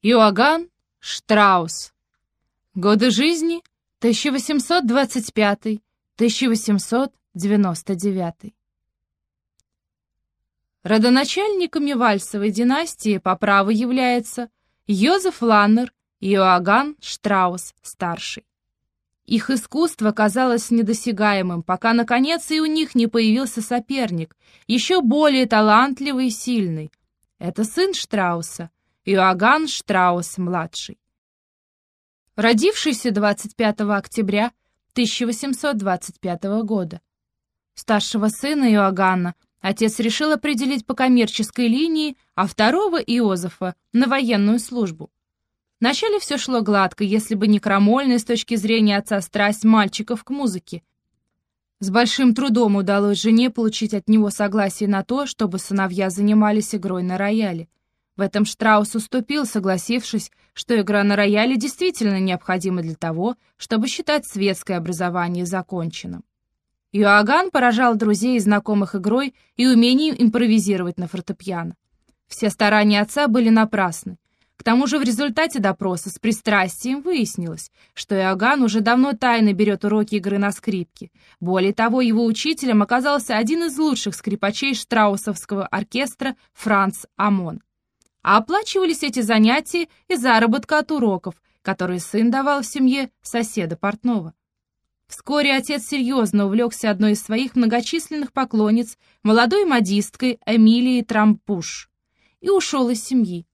Иоганн Штраус. Годы жизни 1825-1899. Родоначальниками вальсовой династии по праву является Йозеф Ланнер и Иоганн Штраус-старший. Их искусство казалось недосягаемым, пока, наконец, и у них не появился соперник, еще более талантливый и сильный. Это сын Штрауса, Иоганн Штраус-младший. Родившийся 25 октября 1825 года. Старшего сына Иоганна отец решил определить по коммерческой линии, а второго Иозефа на военную службу. Вначале все шло гладко, если бы не крамольная с точки зрения отца страсть мальчиков к музыке. С большим трудом удалось жене получить от него согласие на то, чтобы сыновья занимались игрой на рояле. В этом Штраус уступил, согласившись, что игра на рояле действительно необходима для того, чтобы считать светское образование законченным. Иоганн поражал друзей и знакомых игрой и умением импровизировать на фортепиано. Все старания отца были напрасны. К тому же в результате допроса с пристрастием выяснилось, что Иоганн уже давно тайно берет уроки игры на скрипке. Более того, его учителем оказался один из лучших скрипачей штраусовского оркестра Франц Амон а оплачивались эти занятия из заработка от уроков, которые сын давал в семье соседа портного. Вскоре отец серьезно увлекся одной из своих многочисленных поклонниц, молодой модисткой Эмилией Трампуш, и ушел из семьи.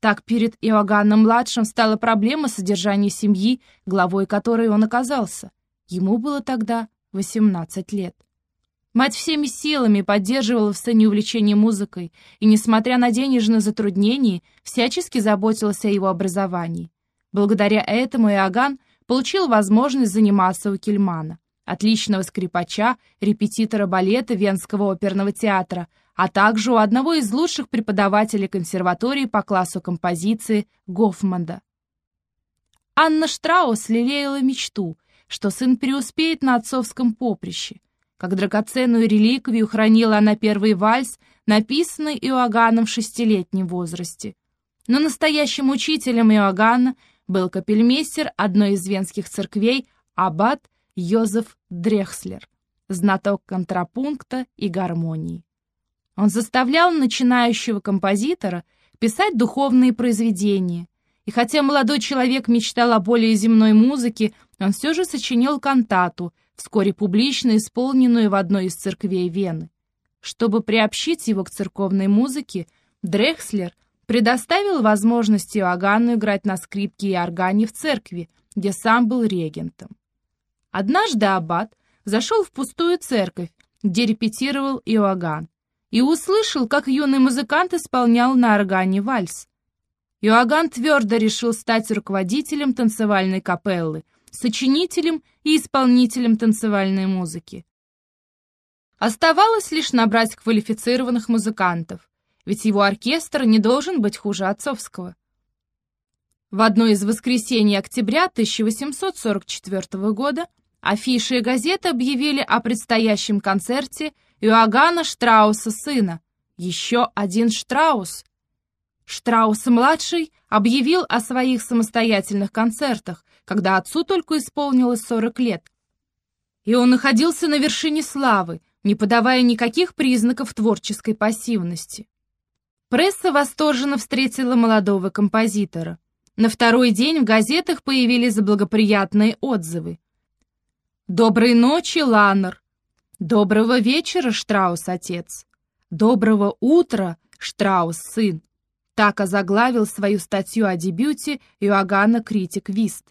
Так перед Иоганном-младшим стала проблема содержания семьи, главой которой он оказался. Ему было тогда 18 лет. Мать всеми силами поддерживала в сыне увлечение музыкой и, несмотря на денежные затруднения, всячески заботилась о его образовании. Благодаря этому Иоганн получил возможность заниматься у Кельмана, отличного скрипача, репетитора балета Венского оперного театра, а также у одного из лучших преподавателей консерватории по классу композиции Гофманда. Анна Штраус лелеяла мечту, что сын преуспеет на отцовском поприще, как драгоценную реликвию хранила она первый вальс, написанный Иоганном в шестилетнем возрасте. Но настоящим учителем Иоганна был капельмейстер одной из венских церквей аббат Йозеф Дрехслер, знаток контрапункта и гармонии. Он заставлял начинающего композитора писать духовные произведения, и хотя молодой человек мечтал о более земной музыке, он все же сочинил кантату — вскоре публично исполненную в одной из церквей Вены. Чтобы приобщить его к церковной музыке, Дрехслер предоставил возможность Иоганну играть на скрипке и органе в церкви, где сам был регентом. Однажды аббат зашел в пустую церковь, где репетировал Иоганн, и услышал, как юный музыкант исполнял на органе вальс. Иоганн твердо решил стать руководителем танцевальной капеллы — сочинителем и исполнителем танцевальной музыки. Оставалось лишь набрать квалифицированных музыкантов, ведь его оркестр не должен быть хуже отцовского. В одно из воскресений октября 1844 года афиши и газеты объявили о предстоящем концерте Иоганна Штрауса сына. Еще один Штраус. Штраус-младший объявил о своих самостоятельных концертах, когда отцу только исполнилось 40 лет. И он находился на вершине славы, не подавая никаких признаков творческой пассивности. Пресса восторженно встретила молодого композитора. На второй день в газетах появились благоприятные отзывы. «Доброй ночи, Ланнер!» «Доброго вечера, Штраус-отец!» «Доброго утра, Штраус-сын!» Так озаглавил свою статью о дебюте Иоганна Критик Вист.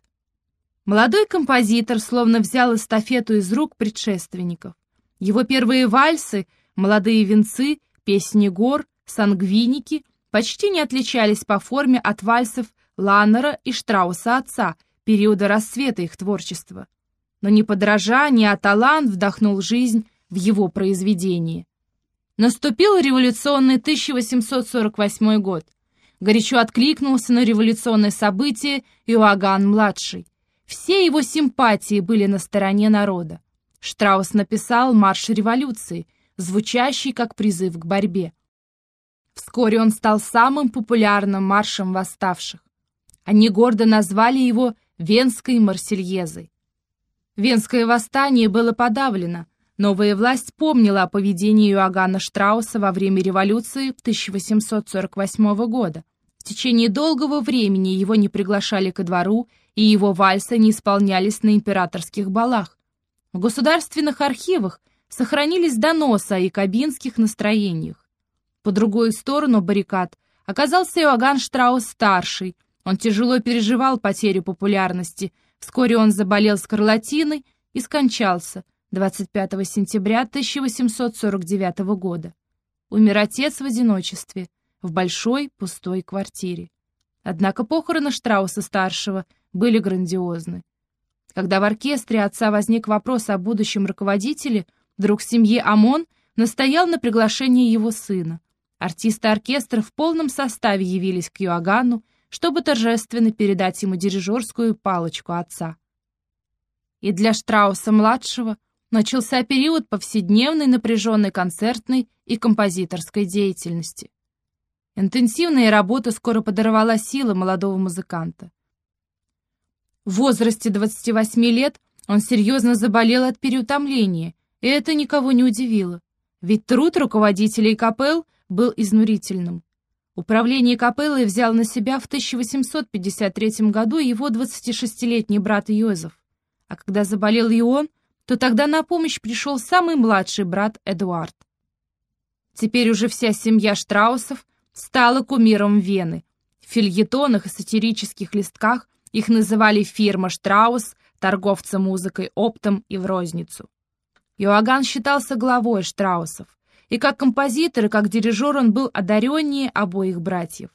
Молодой композитор словно взял эстафету из рук предшественников. Его первые вальсы, молодые венцы, песни гор, сангвиники почти не отличались по форме от вальсов Ланнера и Штрауса отца, периода расцвета их творчества. Но ни подражание, а талант вдохнул жизнь в его произведении. Наступил революционный 1848 год. Горячо откликнулся на революционное событие Иоганн-младший. Все его симпатии были на стороне народа. Штраус написал «Марш революции», звучащий как призыв к борьбе. Вскоре он стал самым популярным маршем восставших. Они гордо назвали его Венской Марсельезой. Венское восстание было подавлено, новая власть помнила о поведении Иоганна Штрауса во время революции 1848 года. В течение долгого времени его не приглашали ко двору, и его вальсы не исполнялись на императорских балах. В государственных архивах сохранились доносы о якобинских настроениях. По другую сторону баррикад оказался Иоганн Штраус-старший. Он тяжело переживал потерю популярности. Вскоре он заболел скарлатиной и скончался 25 сентября 1849 года. Умер отец в одиночестве, в большой пустой квартире. Однако похороны Штрауса-старшего были грандиозны. Когда в оркестре отца возник вопрос о будущем руководителе, друг семьи Амон настоял на приглашении его сына. Артисты оркестра в полном составе явились к Юагану, чтобы торжественно передать ему дирижерскую палочку отца. И для Штрауса-младшего начался период повседневной напряженной концертной и композиторской деятельности. Интенсивная работа скоро подорвала силы молодого музыканта. В возрасте 28 лет он серьезно заболел от переутомления, и это никого не удивило, ведь труд руководителей капел был изнурительным. Управление капеллой взял на себя в 1853 году его 26-летний брат Йозеф, а когда заболел и он, то тогда на помощь пришел самый младший брат Эдуард. Теперь уже вся семья Штраусов стала кумиром Вены. В фильетонах и сатирических листках их называли фирма «Штраус», торговца музыкой оптом и в розницу. Иоганн считался главой Штраусов, и как композитор, и как дирижер он был одареннее обоих братьев.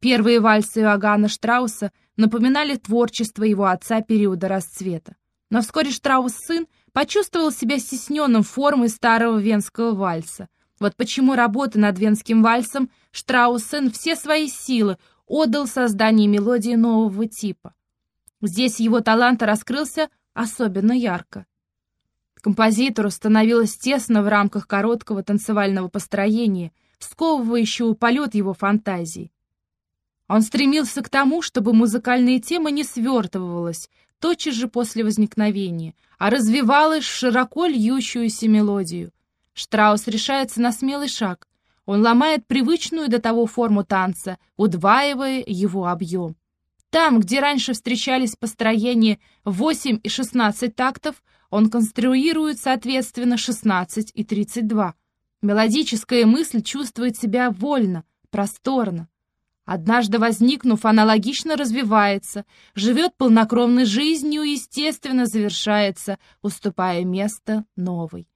Первые вальсы Иоганна Штрауса напоминали творчество его отца периода расцвета. Но вскоре Штраус-сын почувствовал себя стесненным формой старого венского вальса. Вот почему работа над венским вальсом Штраус-сын все свои силы отдал созданию мелодии нового типа. Здесь его талант раскрылся особенно ярко. Композитору становилось тесно в рамках короткого танцевального построения, сковывающего полет его фантазии. Он стремился к тому, чтобы музыкальная тема не свертывалась тотчас же после возникновения, а развивалась в широко льющуюся мелодию. Штраус решается на смелый шаг. Он ломает привычную до того форму танца, удваивая его объем. Там, где раньше встречались построения 8 и 16 тактов, он конструирует, соответственно, 16 и 32. Мелодическая мысль чувствует себя вольно, просторно. Однажды возникнув, она логично развивается, живет полнокровной жизнью и, естественно, завершается, уступая место новой.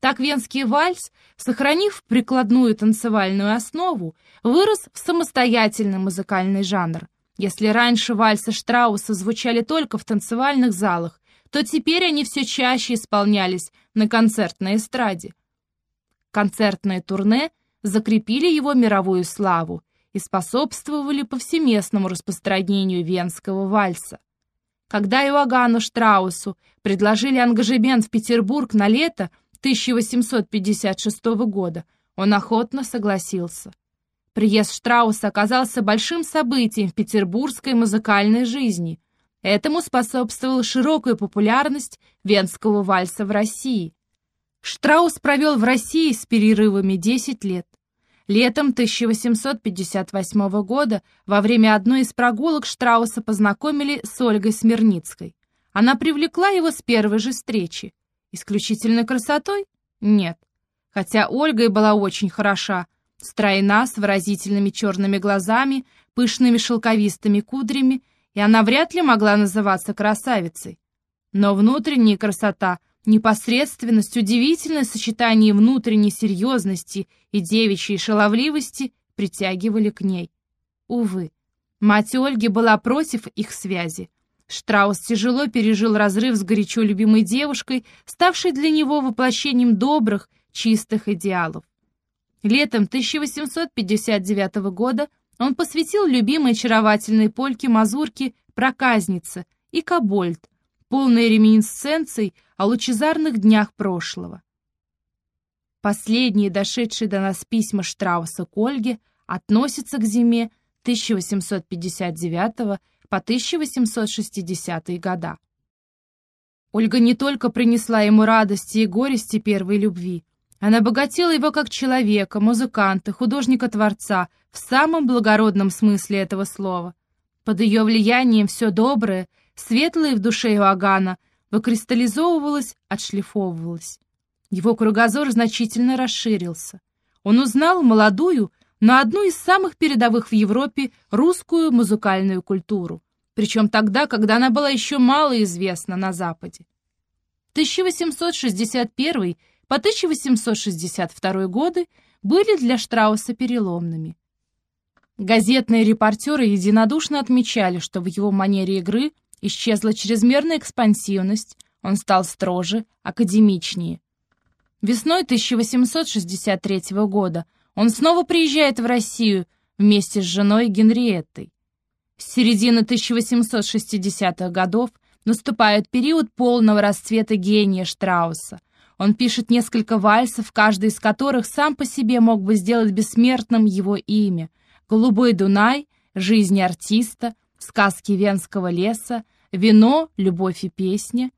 Так венский вальс, сохранив прикладную танцевальную основу, вырос в самостоятельный музыкальный жанр. Если раньше вальсы Штрауса звучали только в танцевальных залах, то теперь они все чаще исполнялись на концертной эстраде. Концертное турне закрепили его мировую славу и способствовали повсеместному распространению венского вальса. Когда Иоганну Штраусу предложили ангажемент в Петербург на лето, 1856 года, он охотно согласился. Приезд Штрауса оказался большим событием в петербургской музыкальной жизни. Этому способствовала широкая популярность венского вальса в России. Штраус провел в России с перерывами 10 лет. Летом 1858 года во время одной из прогулок Штрауса познакомили с Ольгой Смирницкой. Она привлекла его с первой же встречи. Исключительной красотой? Нет. Хотя Ольга и была очень хороша, стройна, с выразительными черными глазами, пышными шелковистыми кудрями, и она вряд ли могла называться красавицей. Но внутренняя красота, непосредственность, удивительное сочетание внутренней серьезности и девичьей шаловливости притягивали к ней. Увы, мать Ольги была против их связи. Штраус тяжело пережил разрыв с горячо любимой девушкой, ставшей для него воплощением добрых, чистых идеалов. Летом 1859 года он посвятил любимой очаровательной польке мазурки «Проказница» и «Кобольд», полной реминисценцией о лучезарных днях прошлого. Последние, дошедшие до нас письма Штрауса к Ольге, относятся к зиме 1859 по 1860 года. Ольга не только принесла ему радости и горести первой любви, она обогатила его как человека, музыканта, художника-творца в самом благородном смысле этого слова. Под ее влиянием все доброе, светлое в душе Иоганна выкристаллизовывалось, отшлифовывалось. Его кругозор значительно расширился. Он узнал молодую, но одну из самых передовых в Европе русскую музыкальную культуру, причем тогда, когда она была еще мало известна на Западе. 1861 по 1862 годы были для Штрауса переломными. Газетные репортеры единодушно отмечали, что в его манере игры исчезла чрезмерная экспансивность, он стал строже, академичнее. Весной 1863 года он снова приезжает в Россию вместе с женой Генриеттой. С середины 1860-х годов наступает период полного расцвета гения Штрауса – он пишет несколько вальсов, каждый из которых сам по себе мог бы сделать бессмертным его имя. «Голубой Дунай», «Жизнь артиста», «Сказки Венского леса», «Вино», «Любовь и песня»,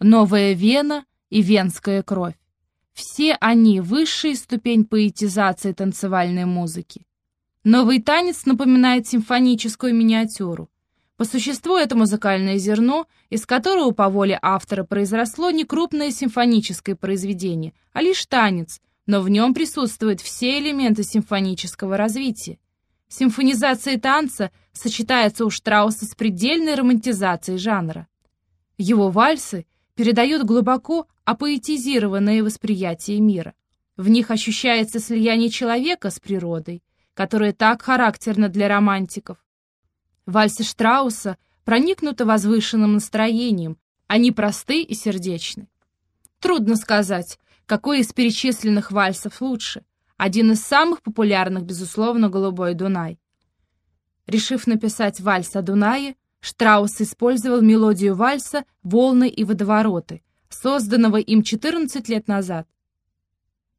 «Новая Вена» и «Венская кровь». Все они — высшая ступень поэтизации танцевальной музыки. Новый танец напоминает симфоническую миниатюру. По существу это музыкальное зерно, из которого по воле автора произросло не крупное симфоническое произведение, а лишь танец, но в нем присутствуют все элементы симфонического развития. Симфонизация танца сочетается у Штрауса с предельной романтизацией жанра. Его вальсы передают глубоко апоэтизированное восприятие мира. В них ощущается слияние человека с природой, которое так характерно для романтиков. Вальсы Штрауса проникнуты возвышенным настроением, они просты и сердечны. Трудно сказать, какой из перечисленных вальсов лучше. Один из самых популярных, безусловно, «Голубой Дунай». Решив написать вальс о Дунае, Штраус использовал мелодию вальса «Волны и водовороты», созданного им 14 лет назад.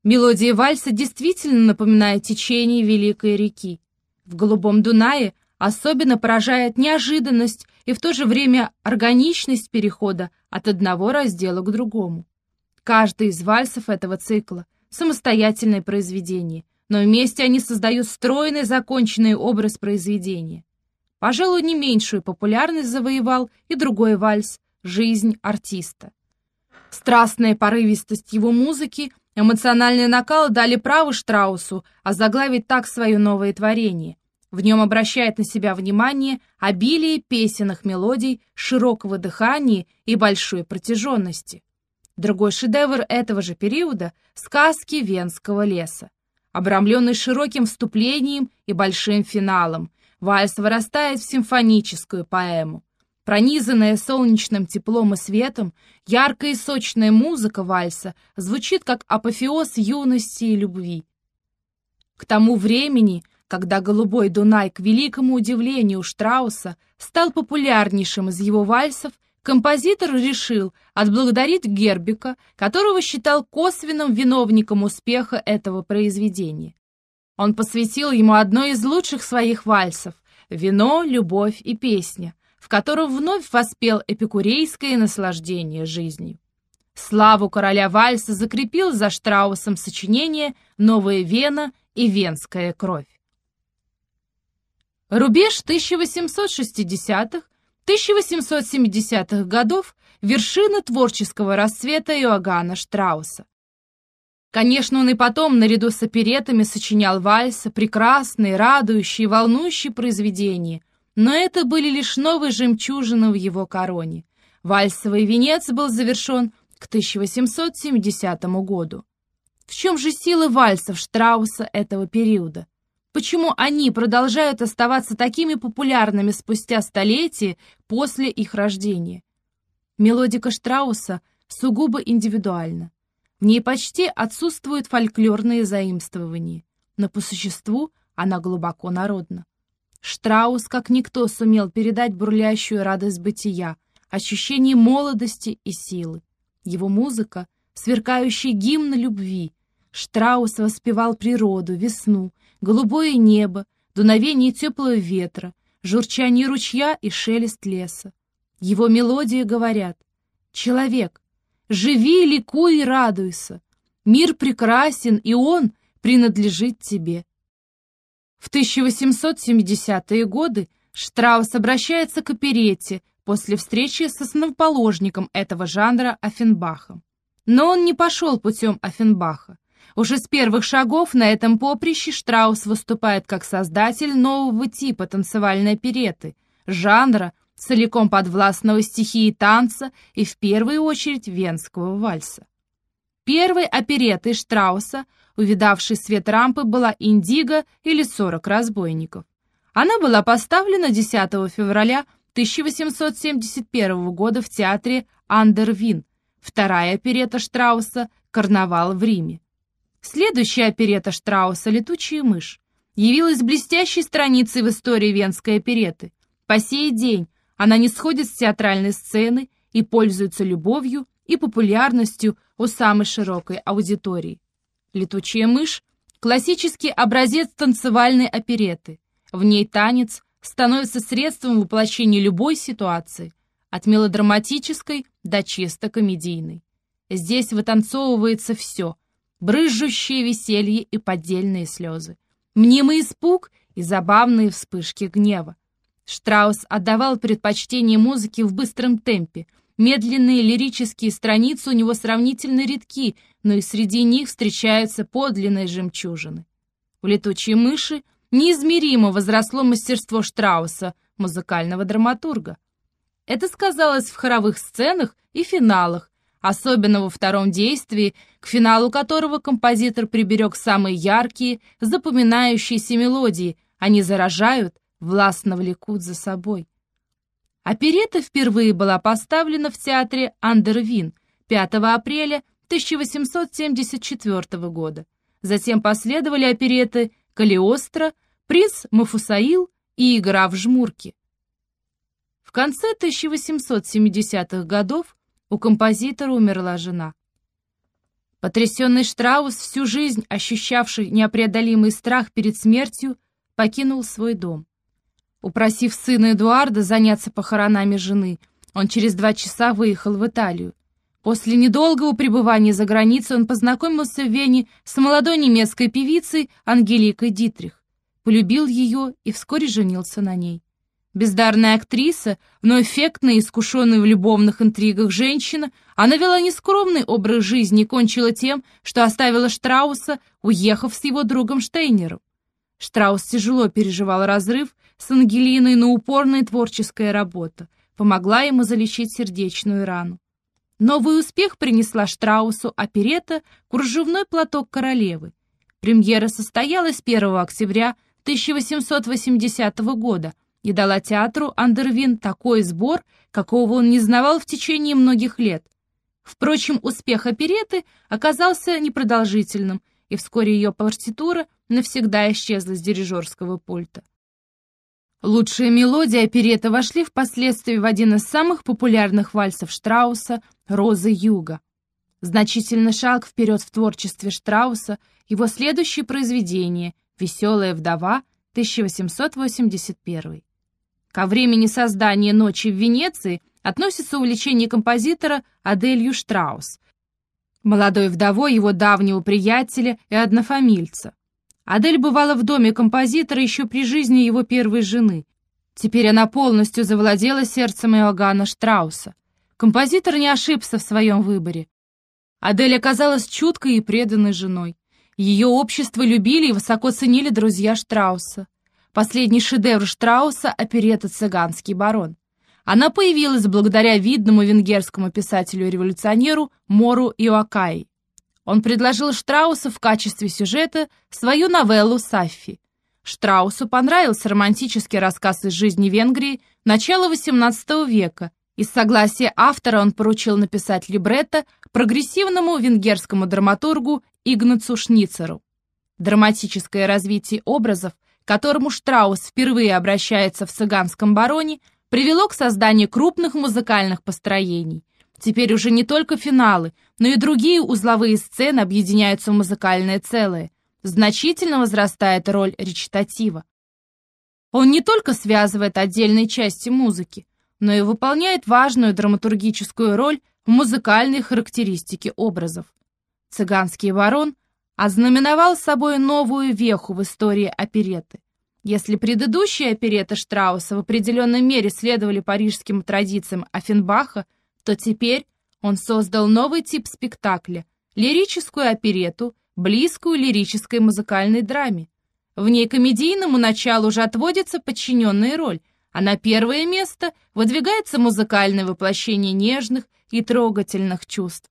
Мелодия вальса действительно напоминает течение Великой реки. В «Голубом Дунае» Особенно поражает неожиданность и в то же время органичность перехода от одного раздела к другому. Каждый из вальсов этого цикла — самостоятельное произведение, но вместе они создают стройный законченный образ произведения. Пожалуй, не меньшую популярность завоевал и другой вальс «Жизнь артиста». Страстная порывистость его музыки, эмоциональный накал дали право Штраусу озаглавить так свое новое творение — в нем обращает на себя внимание обилие песенных мелодий, широкого дыхания и большой протяженности. Другой шедевр этого же периода — «Сказки Венского леса». Обрамленный широким вступлением и большим финалом, вальс вырастает в симфоническую поэму. Пронизанная солнечным теплом и светом, яркая и сочная музыка вальса звучит как апофеоз юности и любви. К тому времени когда «Голубой Дунай» к великому удивлению Штрауса стал популярнейшим из его вальсов, композитор решил отблагодарить Гербика, которого считал косвенным виновником успеха этого произведения. Он посвятил ему одно из лучших своих вальсов «Вино, любовь и песня», в котором вновь воспел эпикурейское наслаждение жизнью. Славу короля вальса закрепил за Штраусом сочинение «Новая Вена» и «Венская кровь». Рубеж 1860-1870-х годов – вершина творческого расцвета Иоганна Штрауса. Конечно, он и потом, наряду с оперетами, сочинял вальсы, прекрасные, радующие, волнующие произведения, но это были лишь новые жемчужины в его короне. Вальсовый венец был завершен к 1870 году. В чем же сила вальсов Штрауса этого периода? Почему они продолжают оставаться такими популярными спустя столетия после их рождения? Мелодика Штрауса сугубо индивидуальна. В ней почти отсутствуют фольклорные заимствования, но по существу она глубоко народна. Штраус, как никто, сумел передать бурлящую радость бытия, ощущение молодости и силы. Его музыка — сверкающий гимн любви. Штраус воспевал природу, весну, голубое небо, дуновение теплого ветра, журчание ручья и шелест леса. Его мелодии говорят «Человек, живи, ликуй и радуйся. Мир прекрасен, и он принадлежит тебе». В 1870-е годы Штраус обращается к оперете после встречи с основоположником этого жанра Оффенбахом. Но он не пошел путем Оффенбаха. Уже с первых шагов на этом поприще Штраус выступает как создатель нового типа танцевальной опереты, жанра, целиком подвластного стихии танца и в первую очередь венского вальса. Первой оперетой Штрауса, увидавшей свет рампы, была «Индиго» или «Сорок разбойников». Она была поставлена 10 февраля 1871 года в театре «Андервин», вторая оперета Штрауса «Карнавал в Риме». Следующая оперета Штрауса «Летучая мышь» явилась блестящей страницей в истории венской опереты. По сей день она не сходит с театральной сцены и пользуется любовью и популярностью у самой широкой аудитории. «Летучая мышь» — классический образец танцевальной опереты. В ней танец становится средством воплощения любой ситуации, от мелодраматической до чисто комедийной. Здесь вытанцовывается все — брызжущее веселье и поддельные слезы, мнимый испуг и забавные вспышки гнева. Штраус отдавал предпочтение музыке в быстром темпе. Медленные лирические страницы у него сравнительно редки, но и среди них встречаются подлинные жемчужины. В «Летучей мыши» неизмеримо возросло мастерство Штрауса, музыкального драматурга. Это сказалось в хоровых сценах и финалах, особенно во втором действии, к финалу которого композитор приберег самые яркие, запоминающиеся мелодии, они заражают, властно влекут за собой. Оперета впервые была поставлена в театре Андервин 5 апреля 1874 года. Затем последовали опереты «Калиостро», «Принц Мафусаил» и «Игра в жмурки». В конце 1870-х годов у композитора умерла жена. Потрясенный Штраус, всю жизнь ощущавший непреодолимый страх перед смертью, покинул свой дом. Упросив сына Эдуарда заняться похоронами жены, он через два часа выехал в Италию. После недолгого пребывания за границей он познакомился в Вене с молодой немецкой певицей Ангеликой Дитрих, полюбил ее и вскоре женился на ней. Бездарная актриса, но эффектная и искушенная в любовных интригах женщина, она вела нескромный образ жизни и кончила тем, что оставила Штрауса, уехав с его другом Штейнером. Штраус тяжело переживал разрыв с Ангелиной, но упорная творческая работа помогла ему залечить сердечную рану. Новый успех принесла Штраусу оперета «Кружевной платок королевы». Премьера состоялась 1 октября 1880 года и дала театру Андервин такой сбор, какого он не знавал в течение многих лет. Впрочем, успех опереты оказался непродолжительным, и вскоре ее партитура навсегда исчезла с дирижерского пульта. Лучшие мелодии опереты вошли впоследствии в один из самых популярных вальсов Штрауса «Розы Юга». Значительный шаг вперед в творчестве Штрауса его следующее произведение «Веселая вдова» 1881. Ко времени создания «Ночи в Венеции» относится увлечение композитора Аделью Штраус, молодой вдовой его давнего приятеля и однофамильца. Адель бывала в доме композитора еще при жизни его первой жены. Теперь она полностью завладела сердцем Иоганна Штрауса. Композитор не ошибся в своем выборе. Адель оказалась чуткой и преданной женой. Ее общество любили и высоко ценили друзья Штрауса. Последний шедевр Штрауса — оперета «Цыганский барон». Она появилась благодаря видному венгерскому писателю-революционеру Мору Иоакаи. Он предложил Штраусу в качестве сюжета свою новеллу «Саффи». Штраусу понравился романтический рассказ из жизни Венгрии начала XVIII века. Из согласия автора он поручил написать либретто прогрессивному венгерскому драматургу Игнацу Шницеру. Драматическое развитие образов, которому Штраус впервые обращается в «Цыганском бароне», привело к созданию крупных музыкальных построений. Теперь уже не только финалы, но и другие узловые сцены объединяются в музыкальное целое. Значительно возрастает роль речитатива. Он не только связывает отдельные части музыки, но и выполняет важную драматургическую роль в музыкальной характеристике образов. «Цыганский ворон» ознаменовал собой новую веху в истории опереты. Если предыдущие опереты Штрауса в определенной мере следовали парижским традициям Оффенбаха, то теперь он создал новый тип спектакля – лирическую оперету, близкую лирической музыкальной драме. В ней комедийному началу уже отводится подчиненная роль, а на первое место выдвигается музыкальное воплощение нежных и трогательных чувств.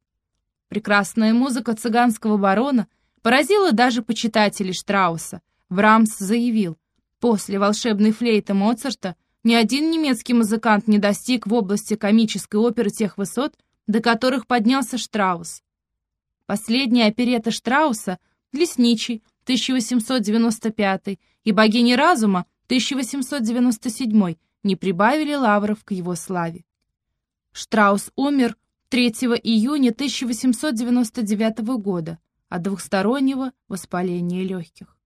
Прекрасная музыка цыганского барона поразила даже почитателей Штрауса. Брамс заявил, после волшебной флейты Моцарта ни один немецкий музыкант не достиг в области комической оперы тех высот, до которых поднялся Штраус. Последняя оперета Штрауса «Лесничий» 1895 и «Богиня разума» 1897 не прибавили лавров к его славе. Штраус умер 3 июня 1899 года от двухстороннего воспаления легких.